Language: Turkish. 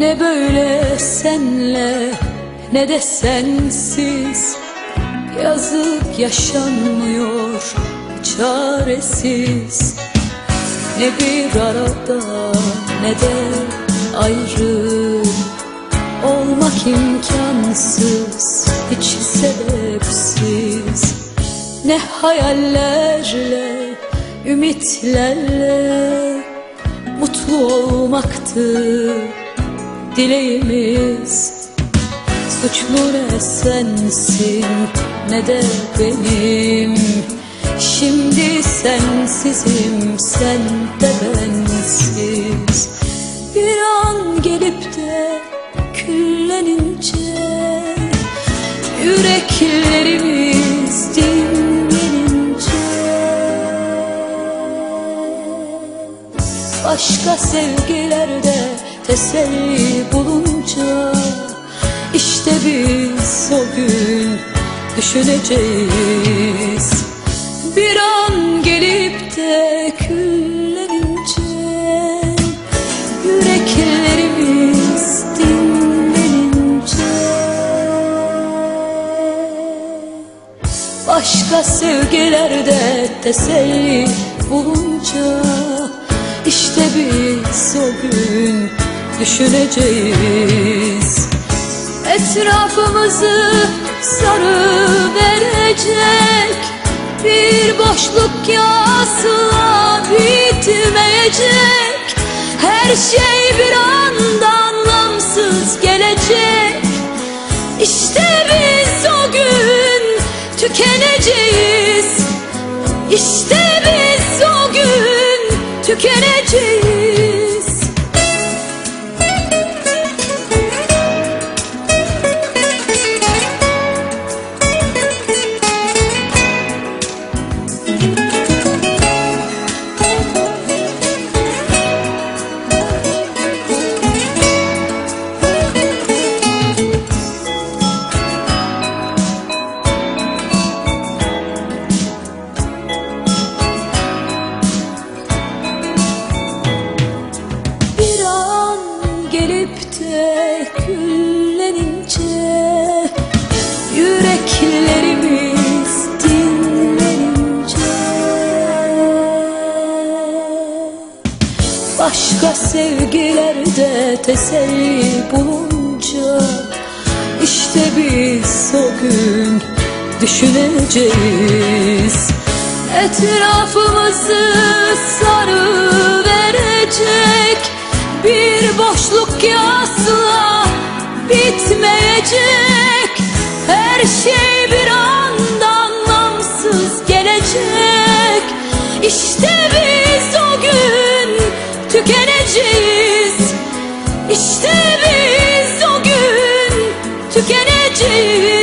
Ne böyle senle ne de sensiz. Yazık yaşanmıyor çaresiz. Ne bir arada ne de ayrı. Olmak imkansız hiç sebepsiz. Ne hayallerle ümitlerle Mutlu olmaktı dileğimiz. Suçlu ne sensin ne de benim. Şimdi sensizim sen de bensiz. Bir an gelip de küllenince Yüreklerimiz dinlenince. Başka sevgilerde teselli işte biz o gün düşüneceğiz. Bir an gelip de küllenince Yüreklerimiz dinlenince. Başka sevgilerde teselli bulunca işte biz o gün düşüneceğiz Etrafımızı sarı verecek. Bir boşluk ki asla bitmeyecek. Her şey bir anda anlamsız gelecek. İşte biz o gün tükeneceğiz. İşte biz o gün tükeneceğiz gelip de küllenince Yüreklerimiz dinlenince. Başka sevgilerde teselli bulunca işte biz o gün düşüneceğiz. Etrafımızı sarı verecek bir boşluk ki asla bitmeyecek. Her şey bir anda anlamsız gelecek. İşte biz o gün tükeneceğiz. İşte biz o gün tükeneceğiz.